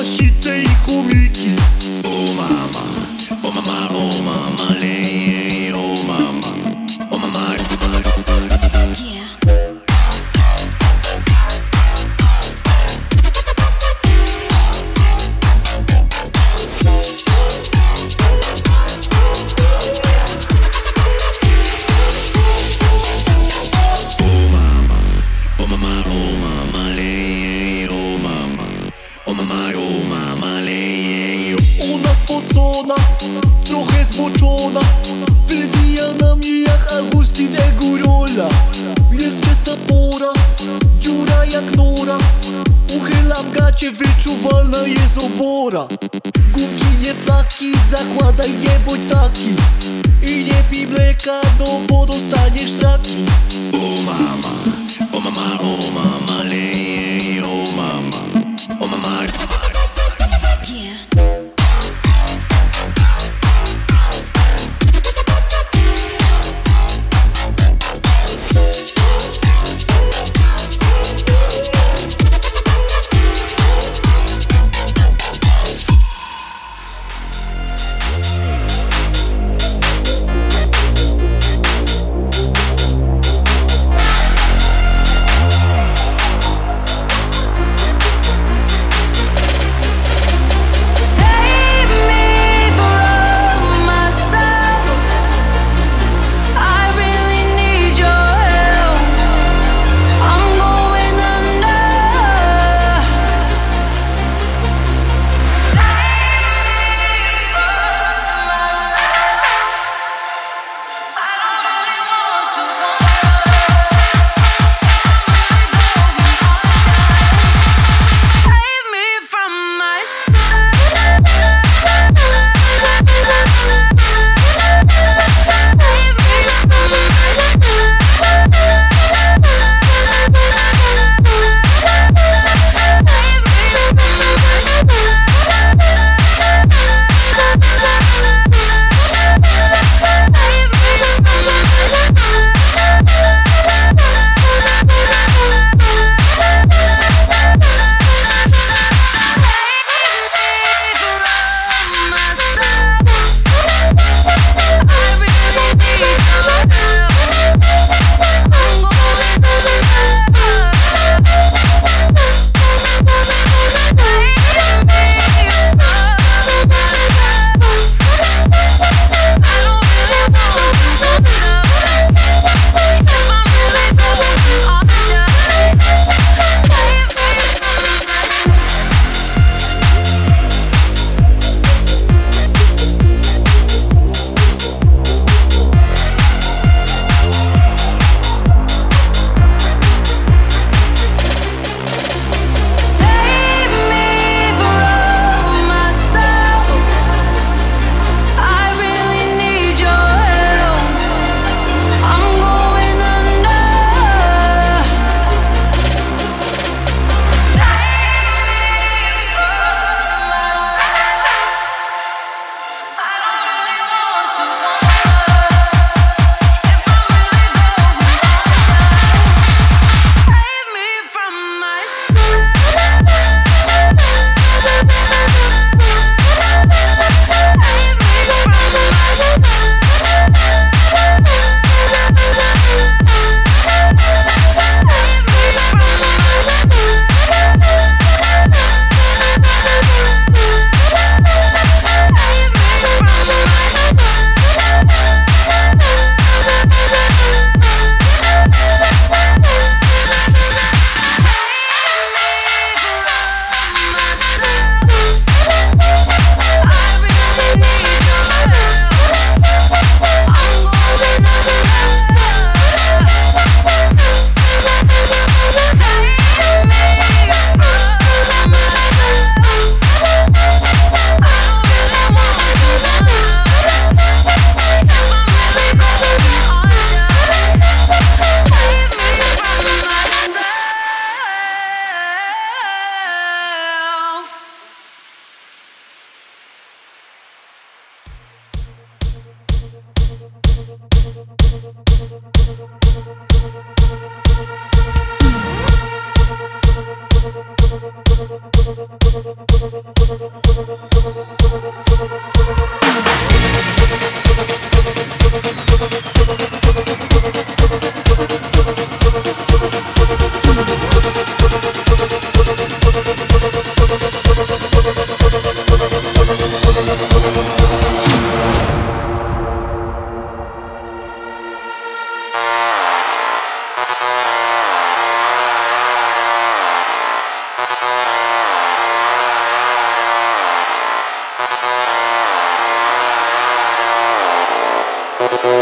Rachid, c'est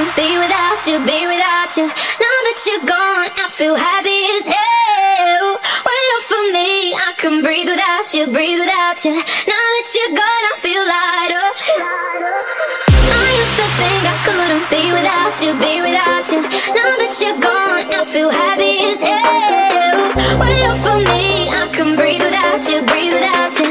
Breathe it out, you be without you. Now that you're gone, I feel happy as hell. Wake up from me, I can breathe it out. Now that you're gone, I feel lighter. I used to think I could live without you,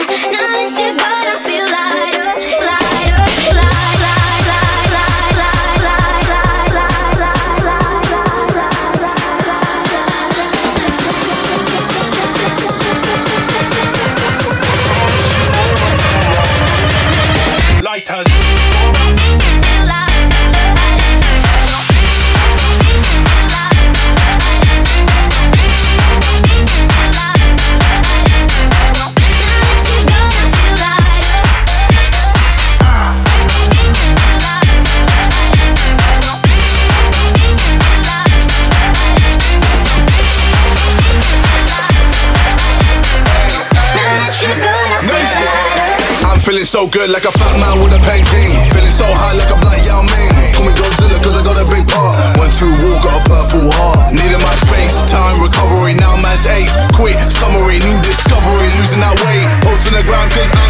Feeling like a fat man with a painting. Feeling so high like a black Yao Ming. Call me Godzilla cause I got a big part. Went through war, got a purple heart. Needing my space, time, recovery, now man's ace. Quick, summary, new discovery, losing that weight. Posting the ground cause I'm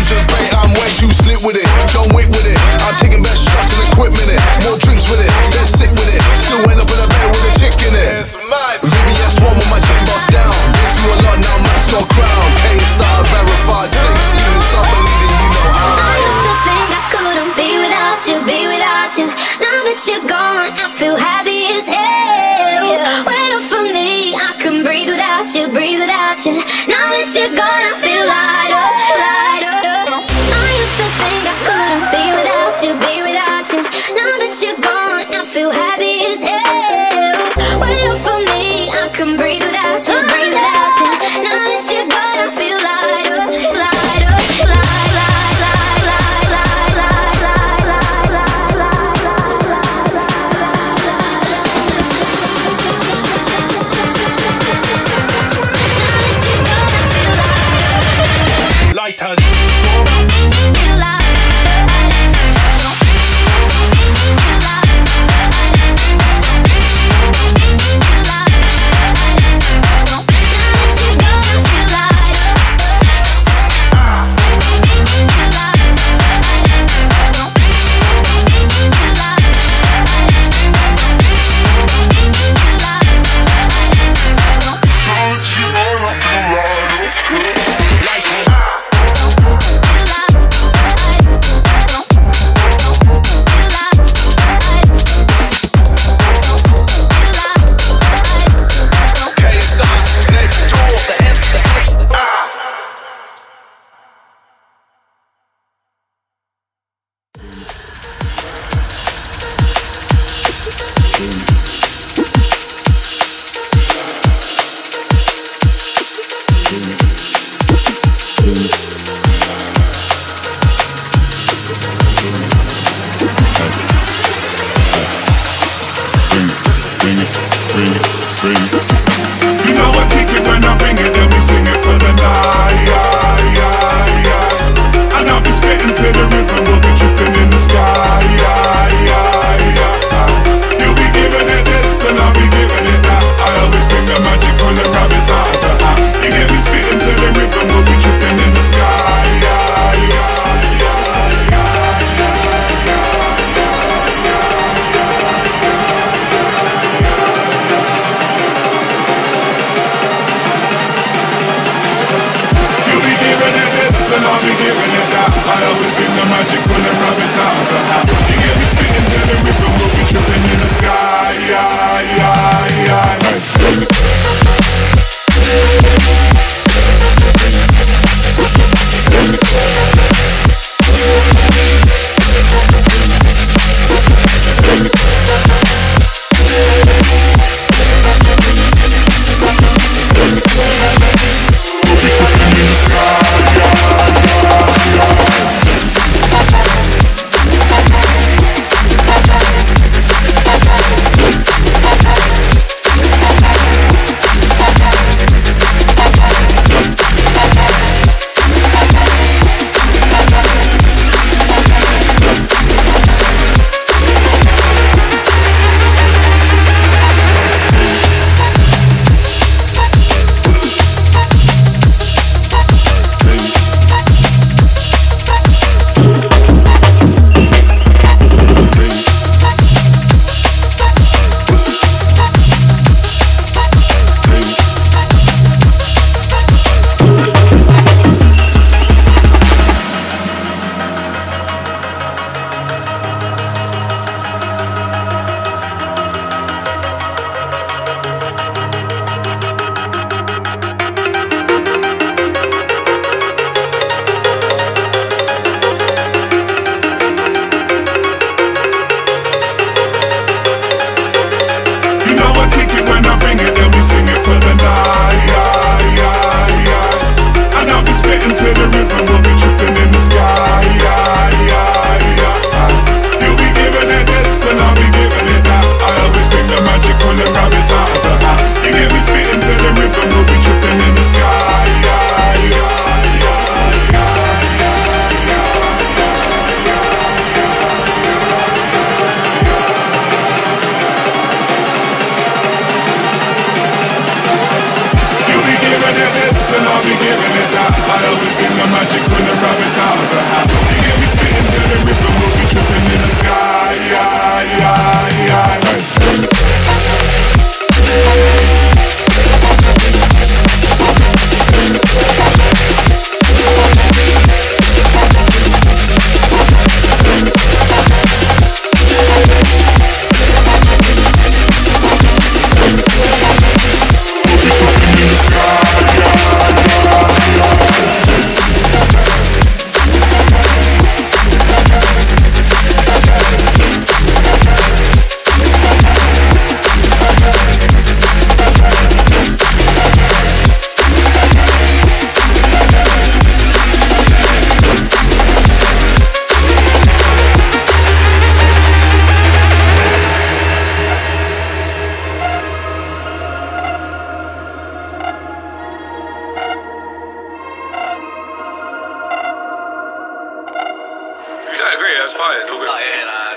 I agree. That's fine. It's all good. Oh, yeah, nah.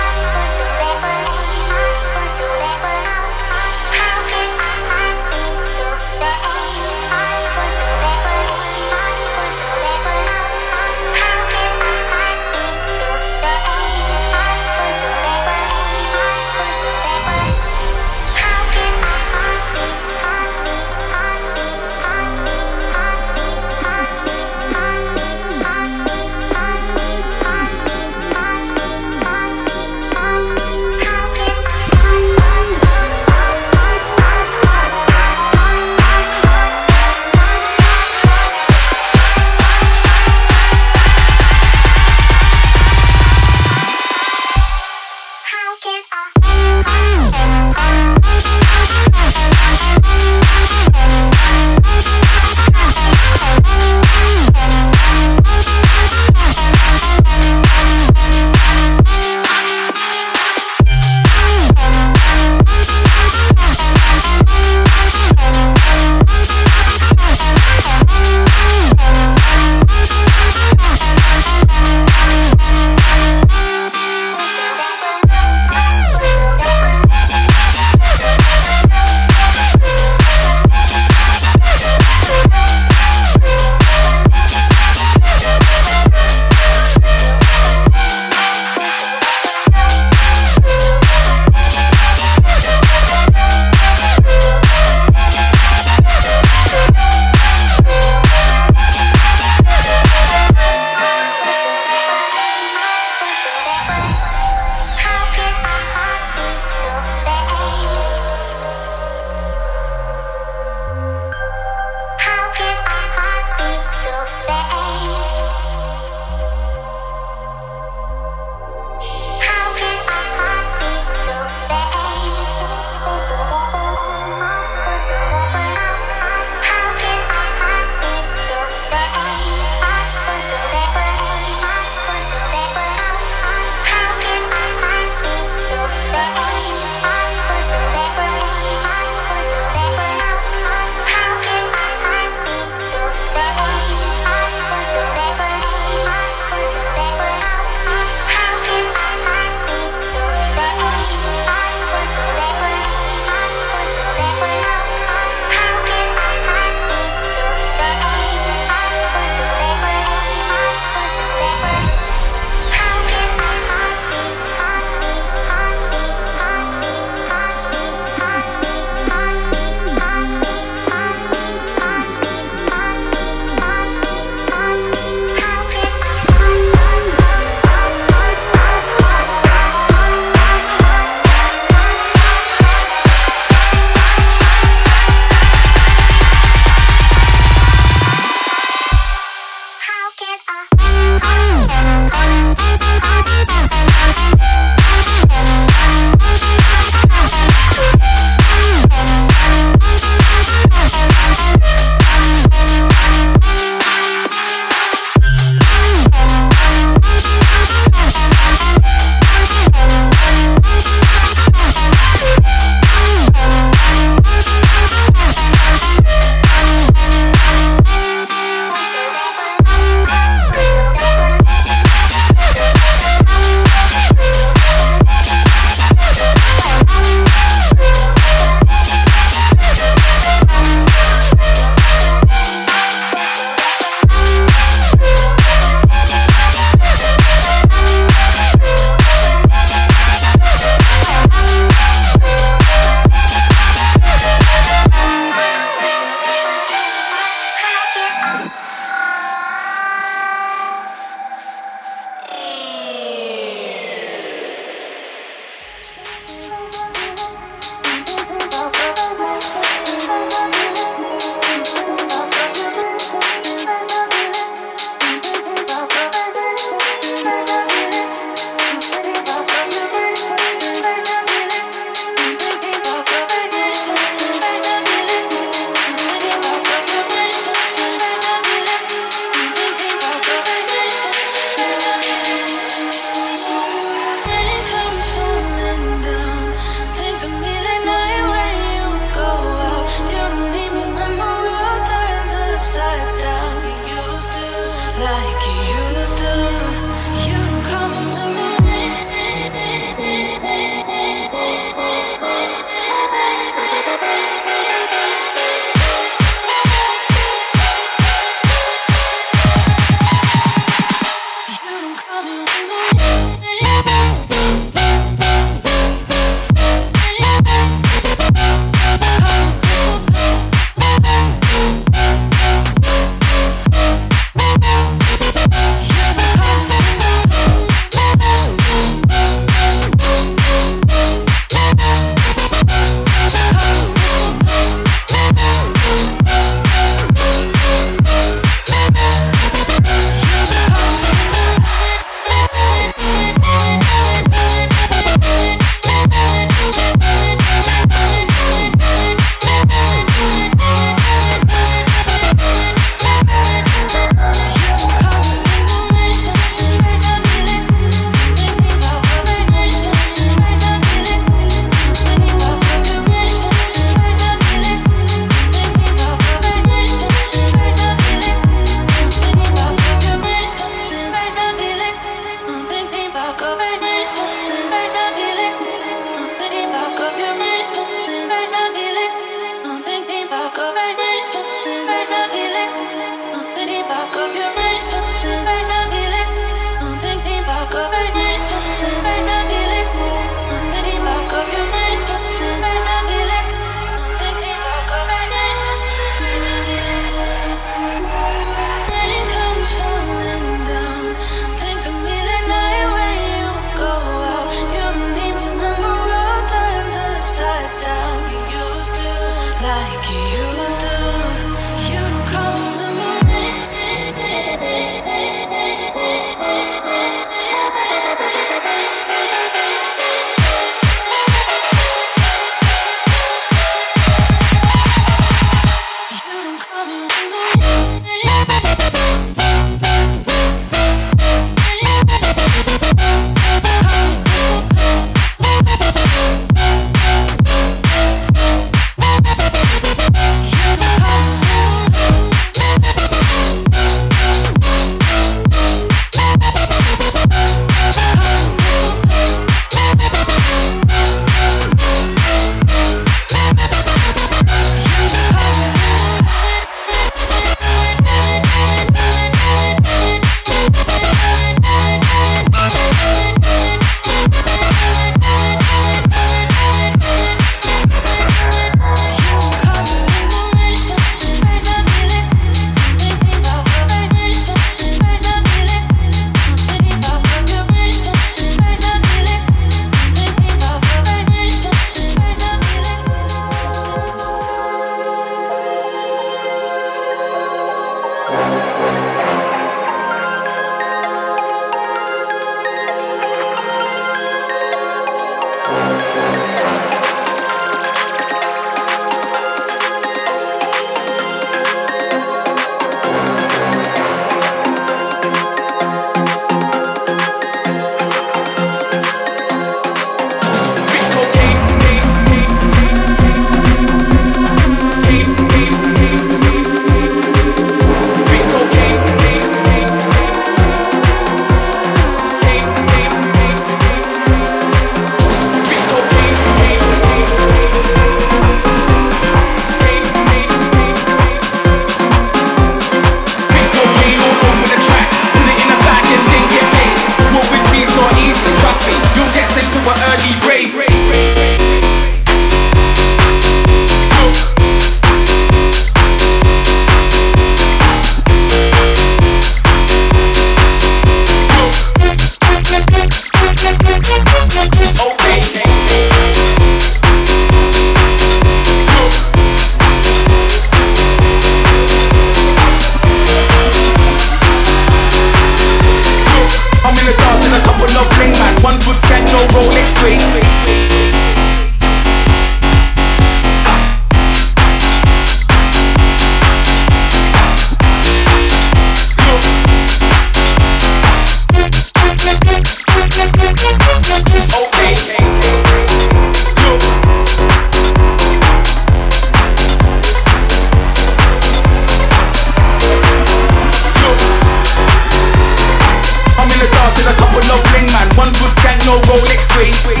No Rolex free.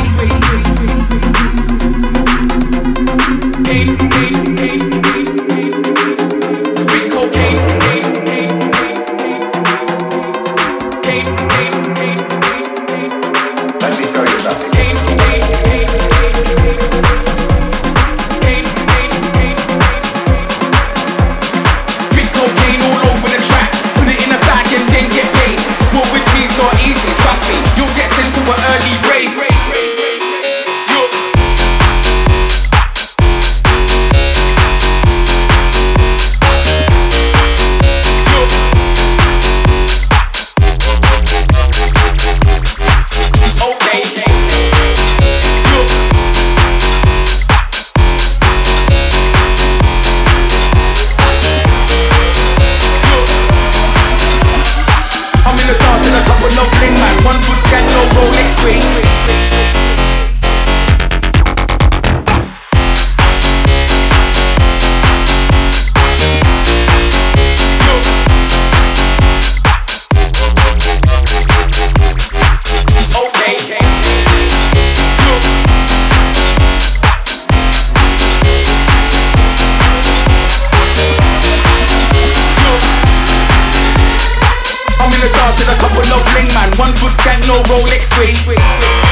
One foot skank, no Rolex free.